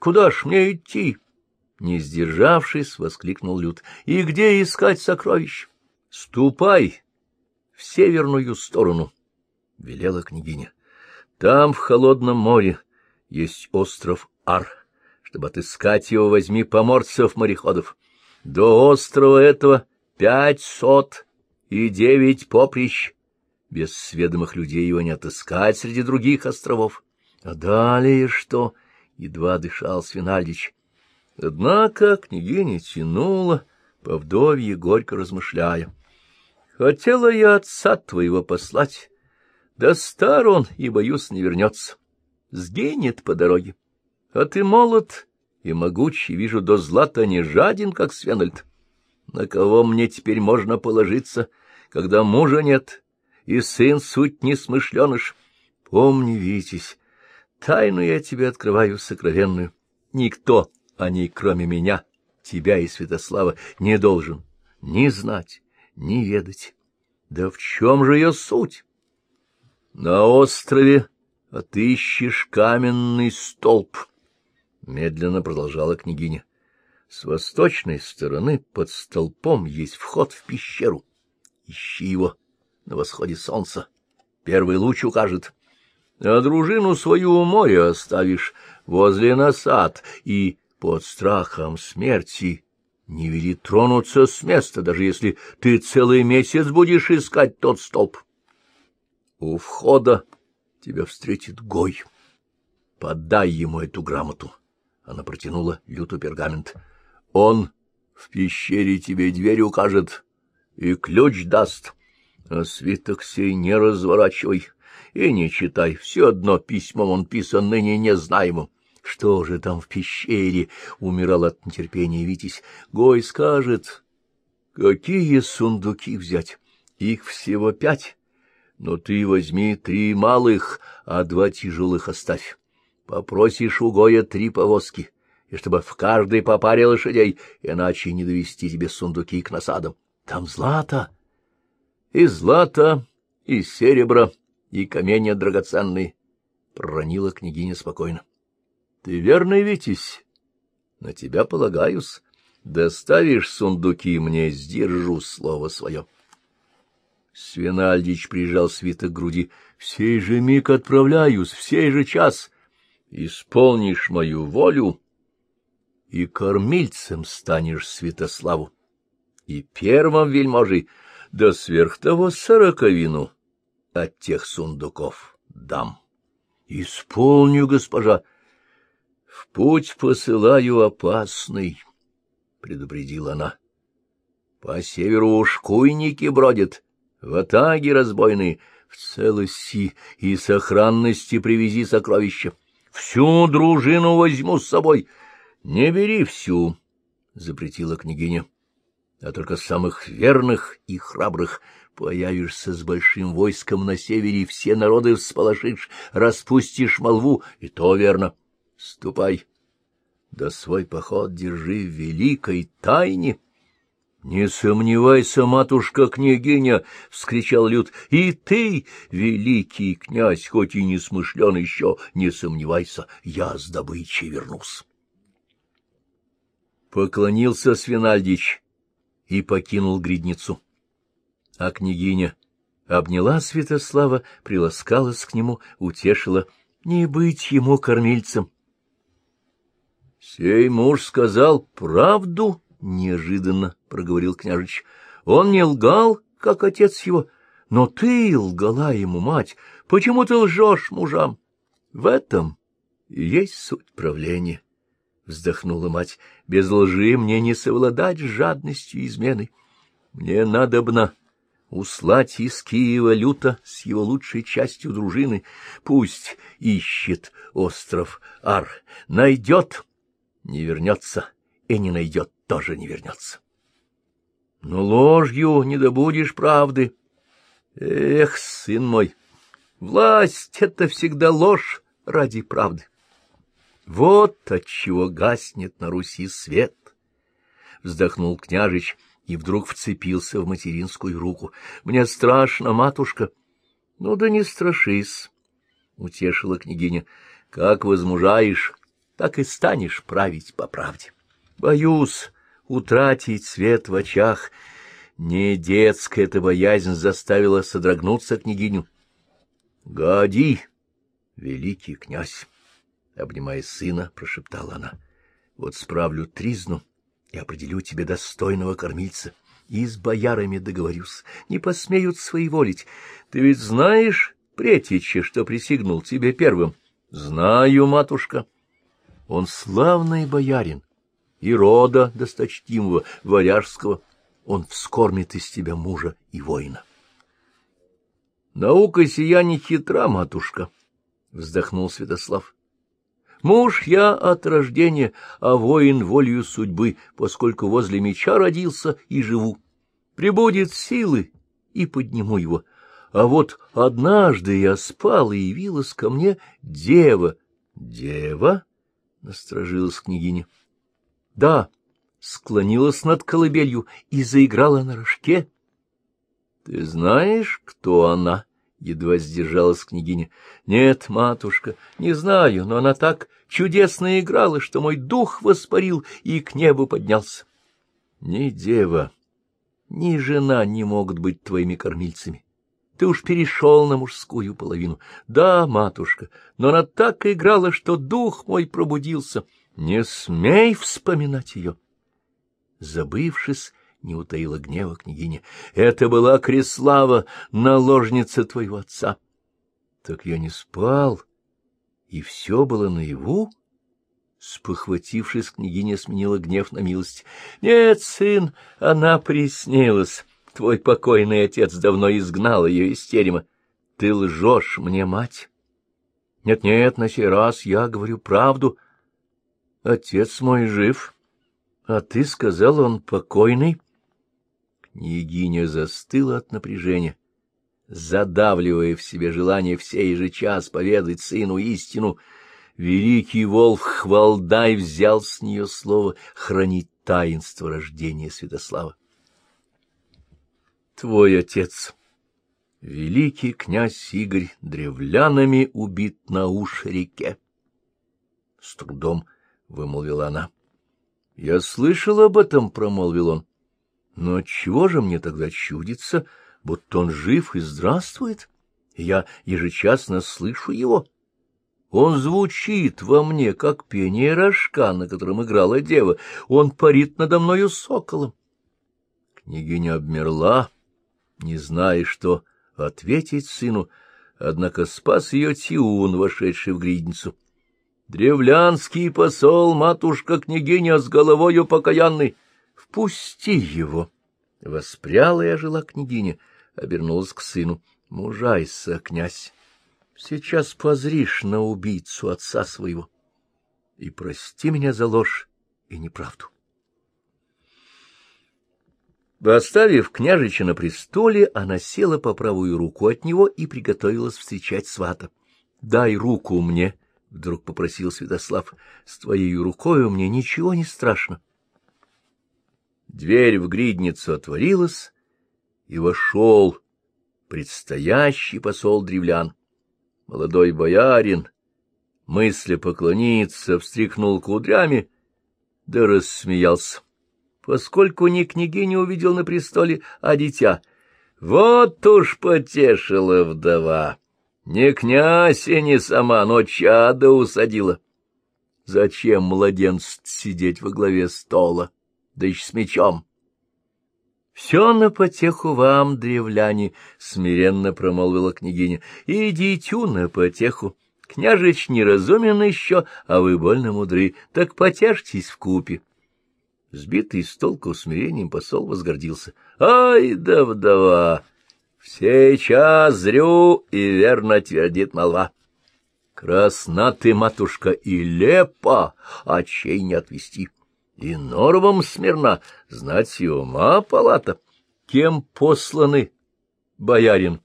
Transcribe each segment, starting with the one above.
Куда ж мне идти? Не сдержавшись, воскликнул Люд. И где искать сокровищ? Ступай в северную сторону, — велела княгиня. Там, в холодном море, есть остров Ар. Чтобы отыскать его, возьми поморцев-мореходов. До острова этого пять сот и девять поприщ. Без сведомых людей его не отыскать среди других островов. А далее что? Едва дышал Свинальдич. Однако княгиня тянула, по вдовье горько размышляя. Хотела я отца твоего послать, да стар он, и, боюсь, не вернется. Сгинет по дороге. А ты молод и могучий, вижу, до злата не жаден, как Свенальд. На кого мне теперь можно положиться, когда мужа нет, и сын суть несмышленыш? Помни, Витязь, тайну я тебе открываю сокровенную. Никто о ней, кроме меня, тебя и Святослава, не должен ни знать, ни ведать. Да в чем же ее суть? На острове отыщешь каменный столб, — медленно продолжала княгиня. С восточной стороны под столпом есть вход в пещеру. Ищи его на восходе солнца. Первый луч укажет. А дружину свою у моря оставишь возле насад, и под страхом смерти не вели тронуться с места, даже если ты целый месяц будешь искать тот столб. У входа тебя встретит Гой. Подай ему эту грамоту. Она протянула люту пергамент. Он в пещере тебе дверь укажет и ключ даст, а свиток сей не разворачивай и не читай. Все одно письмом он писан ныне незнаемым. Что же там в пещере? — умирал от нетерпения Витязь. Гой скажет, какие сундуки взять? Их всего пять. Но ты возьми три малых, а два тяжелых оставь. Попросишь у Гоя три повозки, и чтобы в каждой по паре лошадей, иначе не довести тебе сундуки к насадам. Там злато, и злато, и серебро, и каменья драгоценные, — проронила княгиня спокойно. — Ты верный, Витязь, на тебя полагаюсь. Доставишь сундуки мне, сдержу слово свое. Свинальдич прижал свиток к груди. — В сей же миг отправляюсь, в сей же час. Исполнишь мою волю, и кормильцем станешь Святославу, и первым вельможей, да сверх того сороковину от тех сундуков дам. Исполню, госпожа. В путь посылаю опасный, — предупредила она. По северу ушкуйники бродят, в атаге разбойные, в целости и сохранности привези сокровища. Всю дружину возьму с собой — не бери всю, — запретила княгиня, — а только самых верных и храбрых. Появишься с большим войском на севере, все народы всполошишь, распустишь молву, и то верно. Ступай, да свой поход держи в великой тайне. — Не сомневайся, матушка-княгиня! — вскричал Люд. — И ты, великий князь, хоть и не смышлен еще, не сомневайся, я с добычей вернусь. Поклонился Свинальдич и покинул гридницу. А княгиня обняла Святослава, приласкалась к нему, утешила. Не быть ему кормильцем. — Сей муж сказал правду, — неожиданно проговорил княжич. — Он не лгал, как отец его, но ты лгала ему, мать. Почему ты лжешь мужам? В этом есть суть правления. —— вздохнула мать, — без лжи мне не совладать с жадностью и изменой. Мне надобно услать из Киева люто с его лучшей частью дружины. Пусть ищет остров Ар. Найдет — не вернется, и не найдет — тоже не вернется. Но ложью не добудешь правды. Эх, сын мой, власть — это всегда ложь ради правды. Вот отчего гаснет на Руси свет! Вздохнул княжич и вдруг вцепился в материнскую руку. — Мне страшно, матушка. — Ну да не страшись, — утешила княгиня. — Как возмужаешь, так и станешь править по правде. Боюсь утратить свет в очах. Не детская эта боязнь заставила содрогнуться княгиню. — Годи, великий князь! — обнимая сына, прошептала она. — Вот справлю тризну и определю тебе достойного кормильца. И с боярами договорюсь, не посмеют своеволить. Ты ведь знаешь, Претича, что присягнул тебе первым? — Знаю, матушка. Он славный боярин, и рода досточтимого, варяжского. Он вскормит из тебя мужа и воина. — Наука сия не хитра, матушка, — вздохнул Святослав. — Муж я от рождения, а воин волею судьбы, поскольку возле меча родился и живу. Прибудет силы, и подниму его. А вот однажды я спал, и явилась ко мне дева. — Дева? — насторожилась княгиня. — Да, склонилась над колыбелью и заиграла на рожке. — Ты знаешь, кто она? — едва сдержалась княгиня. — Нет, матушка, не знаю, но она так чудесно играла, что мой дух воспарил и к небу поднялся. — Не дева, ни жена не могут быть твоими кормильцами. Ты уж перешел на мужскую половину. Да, матушка, но она так играла, что дух мой пробудился. Не смей вспоминать ее. Забывшись, не утаила гнева княгиня. Это была Креслава, наложница твоего отца. Так я не спал, и все было наяву? Спохватившись, княгиня сменила гнев на милость. — Нет, сын, она приснилась. Твой покойный отец давно изгнал ее из терема. Ты лжешь мне, мать. Нет-нет, на сей раз я говорю правду. Отец мой жив, а ты сказал, он покойный. Княгиня застыла от напряжения, задавливая в себе желание в сей же час поведать сыну истину. Великий волк Хвалдай взял с нее слово хранить таинство рождения Святослава твой отец. Великий князь Игорь древлянами убит на уж-реке. С трудом вымолвила она. — Я слышал об этом, — промолвил он. — Но чего же мне тогда чудится, будто он жив и здравствует? Я ежечасно слышу его. Он звучит во мне, как пение рожка, на котором играла дева. Он парит надо мною соколом. Княгиня обмерла не зная, что ответить сыну, однако спас ее Тиун, вошедший в гридницу. «Древлянский посол, матушка-княгиня с головою покаянной! Впусти его!» Воспряла и ожила княгиня, обернулась к сыну. «Мужайся, князь, сейчас позришь на убийцу отца своего, и прости меня за ложь и неправду». Оставив княжича на престоле, она села по правую руку от него и приготовилась встречать свата. — Дай руку мне, — вдруг попросил Святослав. — С твоей рукою мне ничего не страшно. Дверь в гридницу отворилась, и вошел предстоящий посол древлян. Молодой боярин, мысля поклониться, встряхнул кудрями, да рассмеялся поскольку ни княгиня увидел на престоле, а дитя. Вот уж потешила вдова. Не князь и не сама, но чада усадила. Зачем младенц сидеть во главе стола, да еще с мечом? — Все на потеху вам, древляне, — смиренно промолвила княгиня, — и дитю на потеху. Княжич неразумен еще, а вы больно мудры, так потешьтесь в купе. Сбитый с толку смирением посол возгордился. — Ай да вдова! Сейчас зрю, и верно твердит молва. Красна ты, матушка, и лепа, а чей не отвести. И норвам смирна, знать и ума палата. Кем посланы, боярин?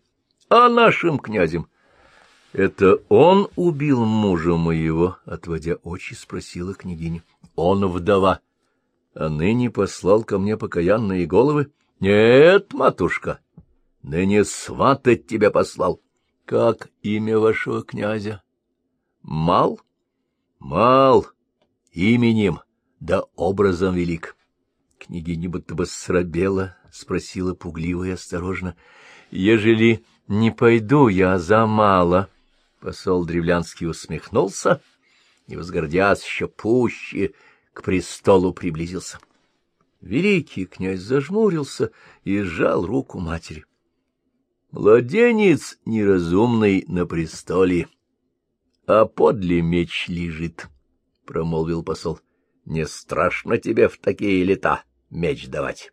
А нашим князем? — Это он убил мужа моего? — отводя очи, спросила княгиня. — Он вдова а ныне послал ко мне покаянные головы? Нет, матушка, ныне сватать тебя послал. Как имя вашего князя? Мал? Мал, именем, да образом велик. Княгиня будто бы срабела, спросила пугливо и осторожно. — Ежели не пойду я за мало. Посол Древлянский усмехнулся и, возгордясь еще пуще, к престолу приблизился. Великий князь зажмурился и сжал руку матери. Младенец неразумный на престоле, а подле меч лежит, — промолвил посол. — Не страшно тебе в такие лета меч давать.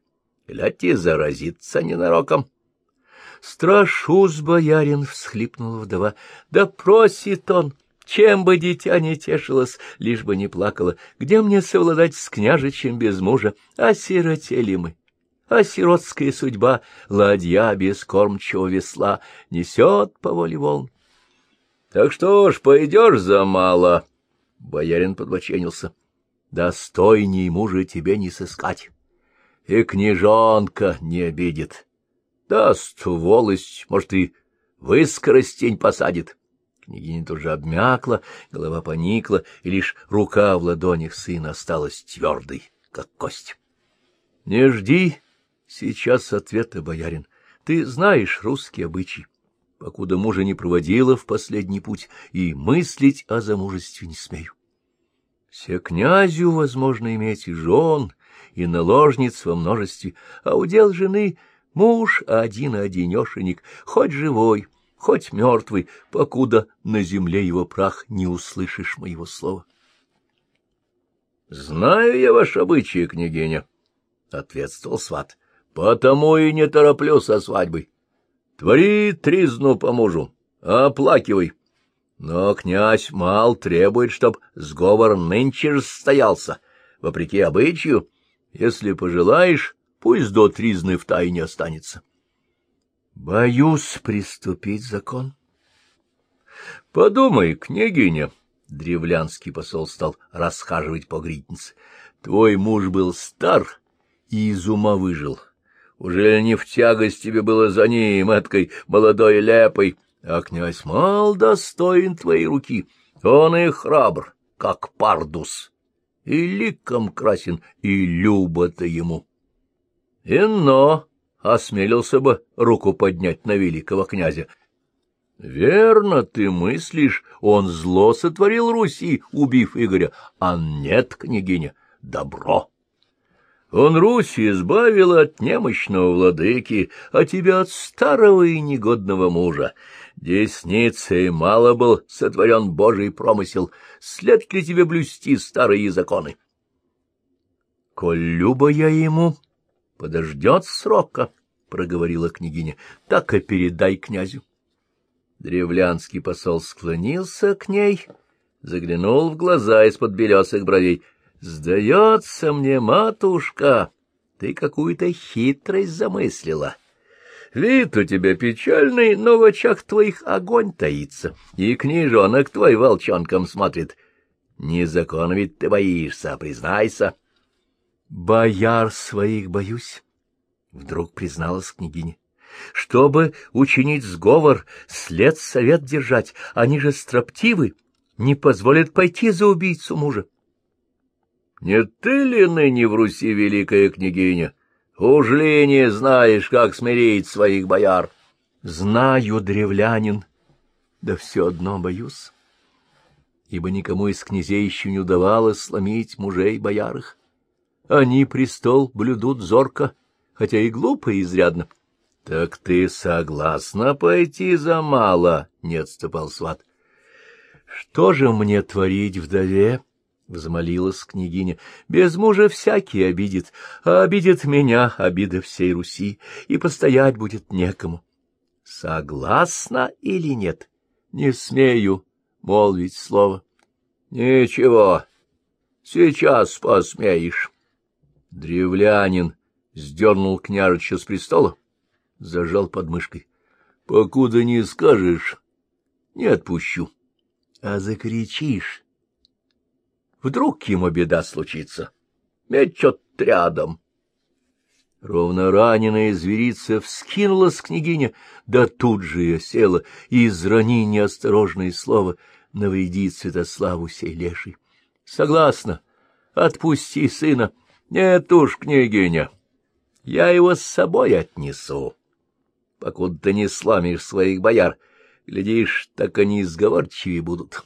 Глядь, и заразиться ненароком. — Страшусь, боярин, — всхлипнула вдова. — Да просит он, чем бы дитя не тешилось, лишь бы не плакало. Где мне совладать с княжичем без мужа? Осиротели мы а сиротская судьба, ладья без кормчего весла, несет по воле волн. — Так что ж, пойдешь за мало? — боярин подбоченился. — Достойней мужа тебе не сыскать. И княжонка не обидит. Даст волость, может, и выскоростень посадит. Княгиня тоже обмякла, голова поникла, и лишь рука в ладонях сына осталась твердой, как кость. — Не жди Сейчас ответа, боярин. Ты знаешь русские обычаи. Покуда мужа не проводила в последний путь, и мыслить о замужестве не смею. Все князю возможно иметь и жен, и наложниц во множестве, а удел жены муж один-одинешенек, хоть живой, хоть мертвый, покуда на земле его прах не услышишь моего слова. — Знаю я ваш обычаи, княгиня, — ответствовал сват. Потому и не тороплю со свадьбой. Твори тризну по мужу, оплакивай. Но князь мал требует, чтоб сговор нынче же состоялся, вопреки обычаю. Если пожелаешь, пусть до тризны в тайне останется. Боюсь приступить закон. Подумай, княгиня, — древлянский посол стал расхаживать по гриднице, — твой муж был стар и из ума выжил. — уже не в тягость тебе было за ним, эткой молодой лепой, а князь мал достоин твоей руки. Он и храбр, как пардус, и ликом красен, и любо-то ему. Ино осмелился бы руку поднять на великого князя. Верно ты мыслишь, он зло сотворил Руси, убив Игоря, а нет, княгиня, добро. Он Русь избавил от немощного владыки, а тебя от старого и негодного мужа. Десницей мало был сотворен Божий промысел, след ли тебе блюсти старые законы? — Коль люба я ему, подождет срока, — проговорила княгиня, — так и передай князю. Древлянский посол склонился к ней, заглянул в глаза из-под белесых бровей — Сдается мне, матушка, ты какую-то хитрость замыслила. Вид у тебя печальный, но в очах твоих огонь таится, и книжонок твой волчонком смотрит. Не закон ведь ты боишься, признайся. — Бояр своих боюсь, — вдруг призналась княгиня. — Чтобы учинить сговор, след совет держать, они же строптивы, не позволят пойти за убийцу мужа. Не ты ли ныне в Руси великая княгиня? Уж ли не знаешь, как смирить своих бояр? Знаю, древлянин, да все одно боюсь, ибо никому из князей еще не удавалось сломить мужей боярых. Они престол блюдут зорко, хотя и глупо изрядно. — Так ты согласна пойти за мало? — не отступал сват. — Что же мне творить вдове? —— взмолилась княгиня. — Без мужа всякий обидит, а обидит меня обида всей Руси, и постоять будет некому. — Согласна или нет? Не смею молвить слово. — Ничего, сейчас посмеешь. Древлянин сдернул княжича с престола, зажал подмышкой. — Покуда не скажешь, не отпущу. А закричишь Вдруг ему беда случится. Мечет рядом. Ровно раненая зверица вскинулась княгиня, да тут же ее села, и израни неосторожное слово навреди Святославу сей леший. Согласна, отпусти сына. Нет уж, княгиня, я его с собой отнесу. Покуда ты не сломишь своих бояр, глядишь, так они сговорчивее будут.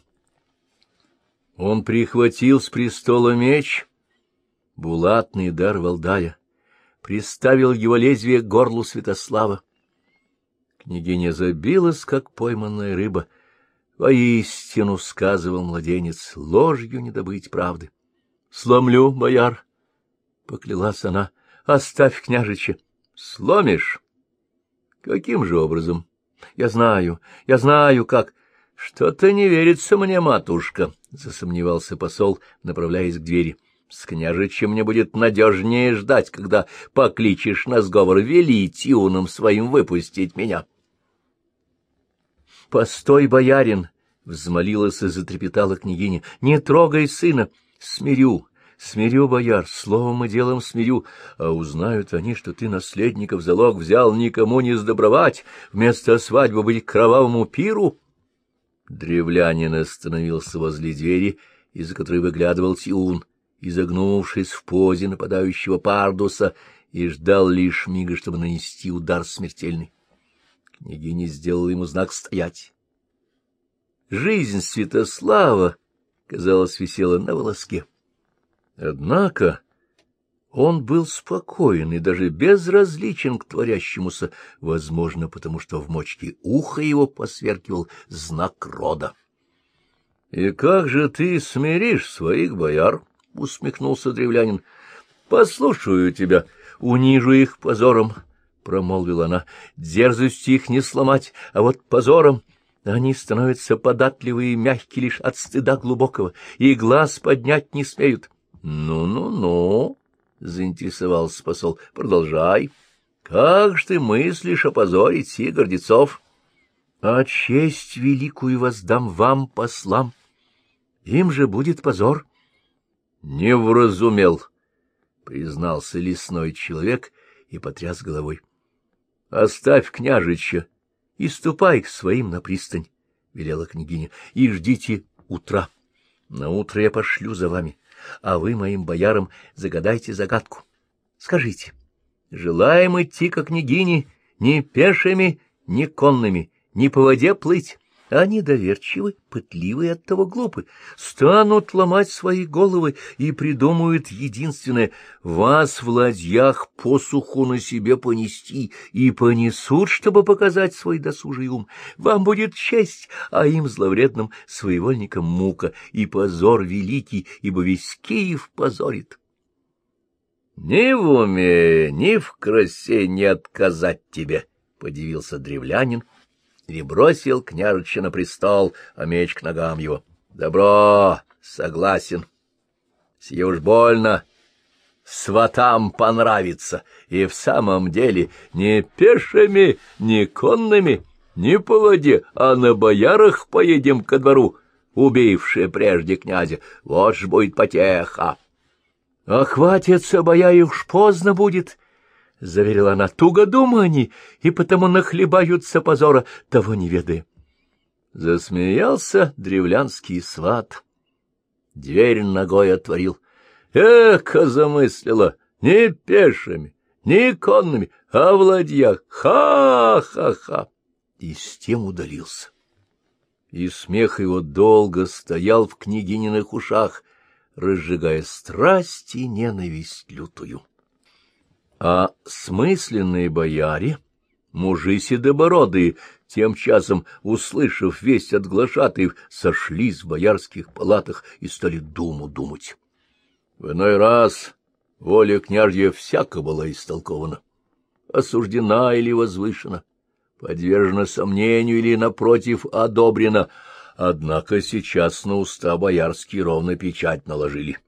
Он прихватил с престола меч, булатный дар Валдая, приставил его лезвие к горлу Святослава. Княгиня забилась, как пойманная рыба. Воистину, — сказывал младенец, — ложью не добыть правды. — Сломлю, бояр, — поклялась она, — оставь княжича. — Сломишь? — Каким же образом? — Я знаю, я знаю, как... — Что-то не верится мне, матушка, — засомневался посол, направляясь к двери. — С княжичем мне будет надежнее ждать, когда покличешь на сговор, вели тиунам своим выпустить меня. — Постой, боярин! — взмолилась и затрепетала княгиня. — Не трогай сына! Смирю, смирю, бояр, словом и делом смирю. А узнают они, что ты наследников залог взял никому не сдобровать, вместо свадьбы быть кровавому пиру. Древлянин остановился возле двери, из-за которой выглядывал Тиун, изогнувшись в позе нападающего пардуса, и ждал лишь мига, чтобы нанести удар смертельный. Княгиня сделала ему знак «стоять». Жизнь Святослава, казалось, висела на волоске. Однако он был спокоен и даже безразличен к творящемуся, возможно, потому что в мочке уха его посверкивал знак рода. — И как же ты смиришь своих бояр? — усмехнулся древлянин. — Послушаю тебя, унижу их позором, — промолвила она. — Дерзостью их не сломать, а вот позором... Они становятся податливые и мягкие лишь от стыда глубокого, и глаз поднять не смеют. «Ну-ну-ну», — заинтересовался посол, — «продолжай. Как же ты мыслишь опозорить сих гордецов?» «А честь великую воздам вам, послам. Им же будет позор». «Не вразумел», — признался лесной человек и потряс головой. «Оставь княжича и ступай к своим на пристань, — велела княгиня, — и ждите утра. На утро я пошлю за вами, а вы моим боярам загадайте загадку. Скажите, желаем идти к княгине не пешими, не конными, не по воде плыть, они доверчивы, пытливы и оттого глупы, станут ломать свои головы и придумают единственное — вас в ладьях посуху на себе понести, и понесут, чтобы показать свой досужий ум. Вам будет честь, а им, зловредным своевольникам, мука и позор великий, ибо весь Киев позорит. Ни в уме, ни в красе не отказать тебе, — подивился древлянин, — и бросил княжича на престол, а меч к ногам его. Добро, согласен. Сие уж больно. Сватам понравится, и в самом деле не пешими, не конными, не по воде, а на боярах поедем ко двору, убившие прежде князя. Вот ж будет потеха. — А хватится, бояре, уж поздно будет, — заверила она, — туго они, и потому нахлебаются позора, того не ведая. Засмеялся древлянский сват. Дверь ногой отворил. Эка замыслила, не пешими, не конными, а в. Ха-ха-ха! И с тем удалился. И смех его долго стоял в княгининых ушах, разжигая страсть и ненависть лютую. А смысленные бояре, мужи седобородые, тем часом, услышав весть от глашатаев, сошлись в боярских палатах и стали думу думать. В иной раз воля княжья всяко была истолкована, осуждена или возвышена, подвержена сомнению или, напротив, одобрена, однако сейчас на уста боярские ровно печать наложили.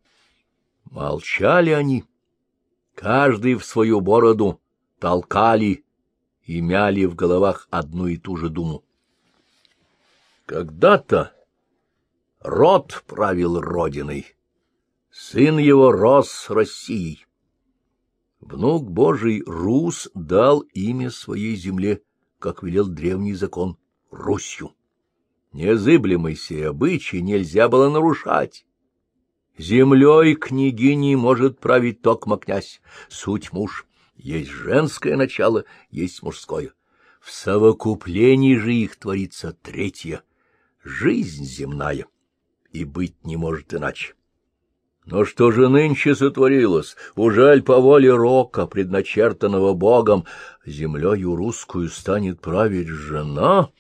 Молчали они Каждый в свою бороду толкали и мяли в головах одну и ту же думу. Когда-то род правил родиной, сын его рос Россией. Внук Божий Рус дал имя своей земле, как велел древний закон, Русью. Незыблемый сей обычай нельзя было нарушать, Землей княгини может править токмо князь, суть муж. Есть женское начало, есть мужское. В совокуплении же их творится третье — жизнь земная, и быть не может иначе. Но что же нынче сотворилось? Ужаль по воле рока, предначертанного Богом, землею русскую станет править жена?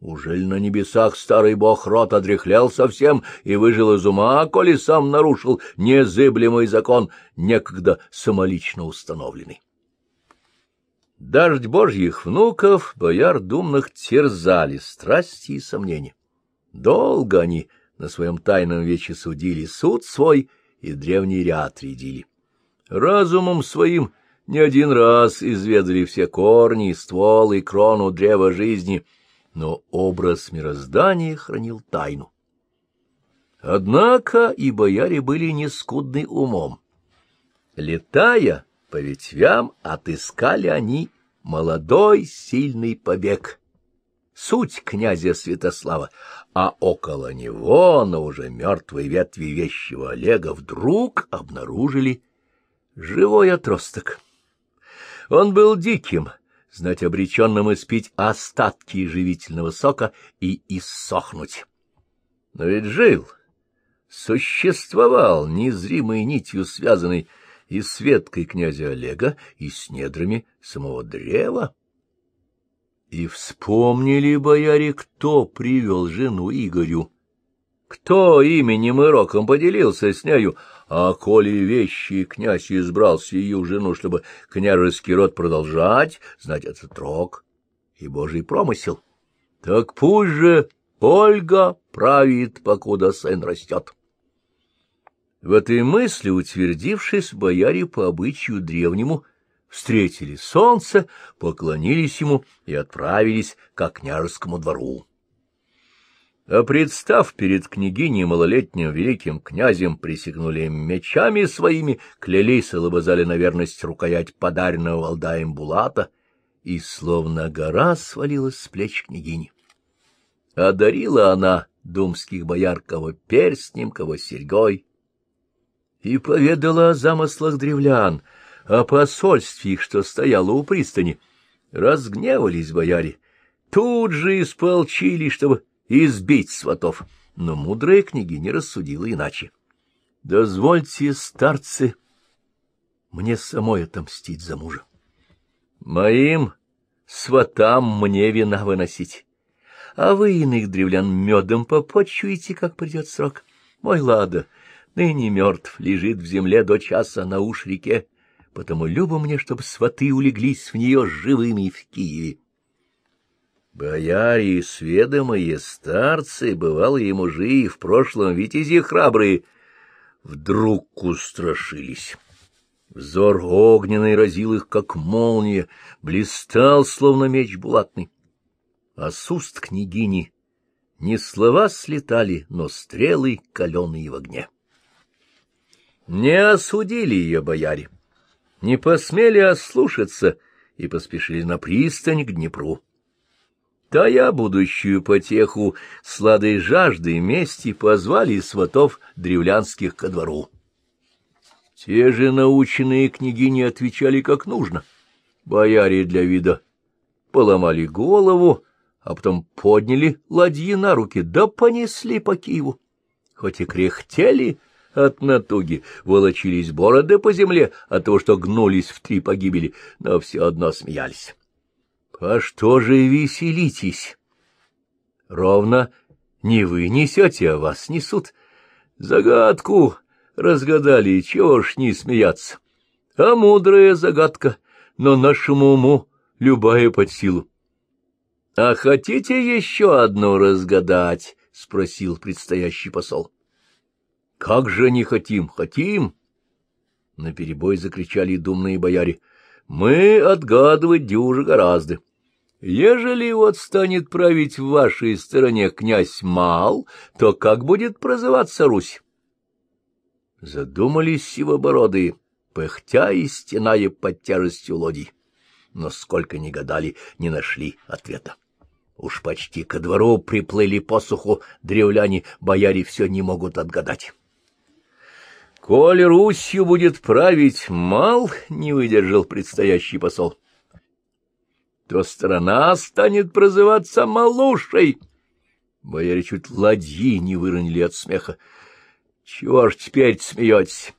Ужель на небесах старый бог рот одряхлял совсем и выжил из ума, коли сам нарушил незыблемый закон, некогда самолично установленный? Дождь божьих внуков, бояр думных, терзали страсти и сомнения. Долго они на своем тайном вече судили суд свой и древний ряд рядили. Разумом своим не один раз изведали все корни, ствол и крону древа жизни, но образ мироздания хранил тайну. Однако и бояре были не скудны умом. Летая, по ветвям отыскали они молодой сильный побег. Суть князя Святослава, а около него, на уже мертвой ветви вещего Олега, вдруг обнаружили живой отросток. Он был диким, знать обреченным испить остатки живительного сока и иссохнуть. Но ведь жил, существовал незримой нитью связанный и с веткой князя Олега, и с недрами самого древа. И вспомнили бояре, кто привел жену Игорю, кто именем и роком поделился с нею, а коли вещи князь избрал сию жену, чтобы княжеский род продолжать, знать этот рок и божий промысел, так пусть же Ольга правит, покуда сын растет. В этой мысли, утвердившись, бояре по обычаю древнему встретили солнце, поклонились ему и отправились к княжескому двору. А представ перед княгиней малолетним великим князем, присягнули мечами своими, клялись и лобызали на верность рукоять подаренного Валдаем Булата, и словно гора свалилась с плеч княгини. Одарила она думских бояр кого перстнем, кого серьгой, и поведала о замыслах древлян, о посольстве их, что стояло у пристани. Разгневались бояре, тут же исполчили, чтобы избить сватов, но мудрая княгиня рассудила иначе. — Дозвольте, старцы, мне самой отомстить за мужа. Моим сватам мне вина выносить, а вы иных древлян медом попочуете, как придет срок. Мой лада — ныне мертв, лежит в земле до часа на уж реке, потому любо мне, чтобы сваты улеглись в нее живыми в Киеве. Бояре и сведомые старцы, бывалые мужи и в прошлом витязи храбрые, вдруг устрашились. Взор огненный разил их, как молния, блистал, словно меч булатный. А с уст княгини не слова слетали, но стрелы каленые в огне. Не осудили ее бояре, не посмели ослушаться и поспешили на пристань к Днепру. Тая будущую потеху сладой жажды мести позвали сватов древлянских ко двору. Те же наученные княгини отвечали как нужно. Бояре для вида поломали голову, а потом подняли ладьи на руки, да понесли по Киеву. Хоть и кряхтели, от натуги, волочились бороды по земле от того, что гнулись в три погибели, но все одно смеялись. — А что же веселитесь? — Ровно не вы несете, а вас несут. Загадку разгадали, чего ж не смеяться. А мудрая загадка, но нашему уму любая под силу. — А хотите еще одну разгадать? — спросил предстоящий посол. — как же не хотим, хотим! Наперебой закричали думные бояре. Мы отгадывать дюже гораздо. Ежели вот станет править в вашей стороне князь Мал, то как будет прозываться Русь? Задумались сивобородые, пыхтя и стеная под тяжестью лодий. Но сколько ни гадали, не нашли ответа. Уж почти ко двору приплыли посуху древляне, бояре все не могут отгадать. Коль Русью будет править мал, — не выдержал предстоящий посол, — то страна станет прозываться Малушей. Бояре чуть ладьи не выронили от смеха. — Чего ж теперь смеетесь?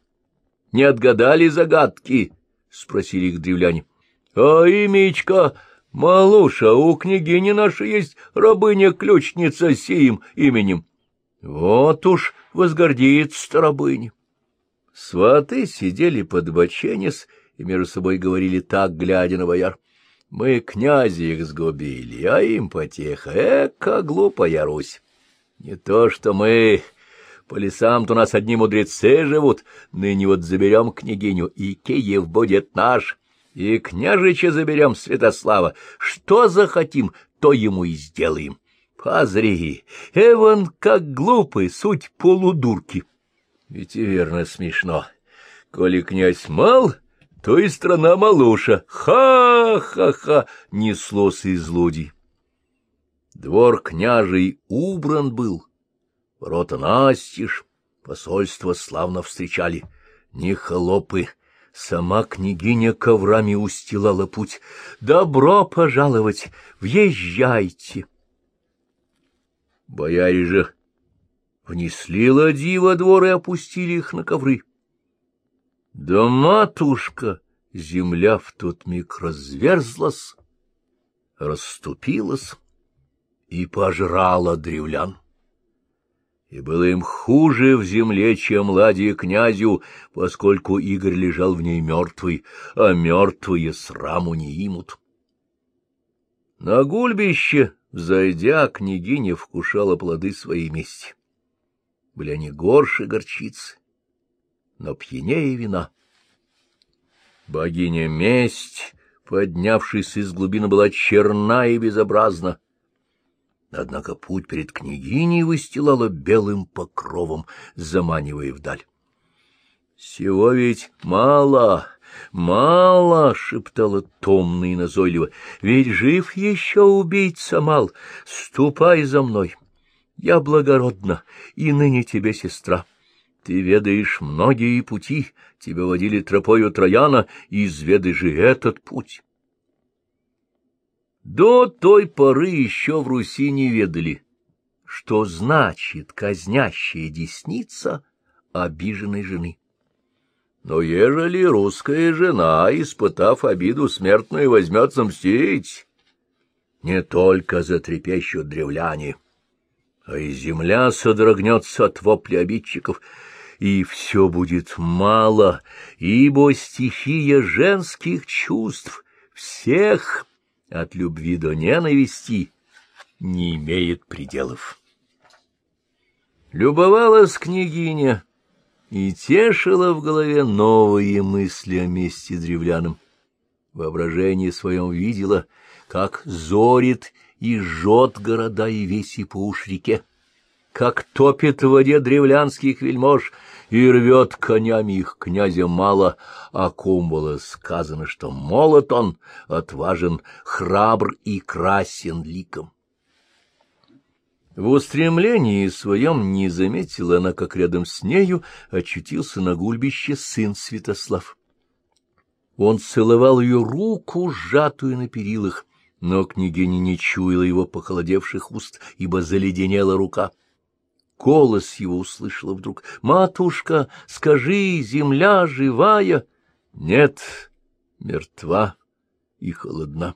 Не отгадали загадки? — спросили их древляне. — А имечко, Малуша, у княгини нашей есть рабыня-ключница сим именем. Вот уж возгордится рабыня. Сваты сидели под боченец и между собой говорили так, глядя на бояр. Мы князя их сгубили, а им потеха. Эка глупая Русь! Не то что мы... По лесам-то у нас одни мудрецы живут. Ныне вот заберем княгиню, и Киев будет наш. И княжича заберем Святослава. Что захотим, то ему и сделаем. Позри, Эван как глупый, суть полудурки. Ведь и верно смешно. Коли князь мал, то и страна малуша. Ха-ха-ха! Неслось из лодий. Двор княжий убран был. Ворота настежь, посольство славно встречали. Не холопы, сама княгиня коврами устилала путь. Добро пожаловать, въезжайте. Бояре же внесли ладьи во двор и опустили их на ковры. Да, матушка, земля в тот миг разверзлась, расступилась и пожрала древлян. И было им хуже в земле, чем ладье князю, поскольку Игорь лежал в ней мертвый, а мертвые сраму не имут. На гульбище, зайдя, княгиня вкушала плоды своей мести были они горше горчицы, но пьянее вина. Богиня месть, поднявшись из глубины, была черна и безобразна. Однако путь перед княгиней выстилала белым покровом, заманивая вдаль. — Всего ведь мало, мало, — шептала томно и назойливо, — ведь жив еще убийца мал, ступай за мной. Я благородна, и ныне тебе сестра. Ты ведаешь многие пути, тебя водили тропою Трояна, и изведай же этот путь. До той поры еще в Руси не ведали, что значит казнящая десница обиженной жены. Но ежели русская жена, испытав обиду смертную, возьмется мстить, не только затрепещут древляне, а и земля содрогнется от вопли обидчиков, и все будет мало, ибо стихия женских чувств всех от любви до ненависти не имеет пределов. Любовалась княгиня и тешила в голове новые мысли о месте древлянам. Воображение своем видела, как зорит и жжет города и веси по уж реке, как топит в воде древлянских вельмож и рвет конями их князя мало, а ком было сказано, что молот он, отважен, храбр и красен ликом. В устремлении своем не заметила она, как рядом с нею очутился на гульбище сын Святослав. Он целовал ее руку, сжатую на перилах, но княгиня не чуяла его похолодевших уст, ибо заледенела рука. Голос его услышала вдруг. «Матушка, скажи, земля живая?» «Нет, мертва и холодна.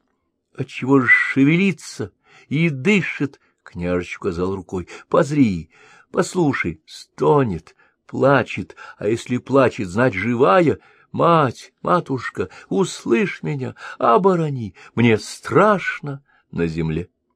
Отчего же шевелится и дышит?» Княжич указал рукой. «Позри, послушай, стонет, плачет, а если плачет, знать живая, Мать, матушка, услышь меня, оборони, мне страшно на земле.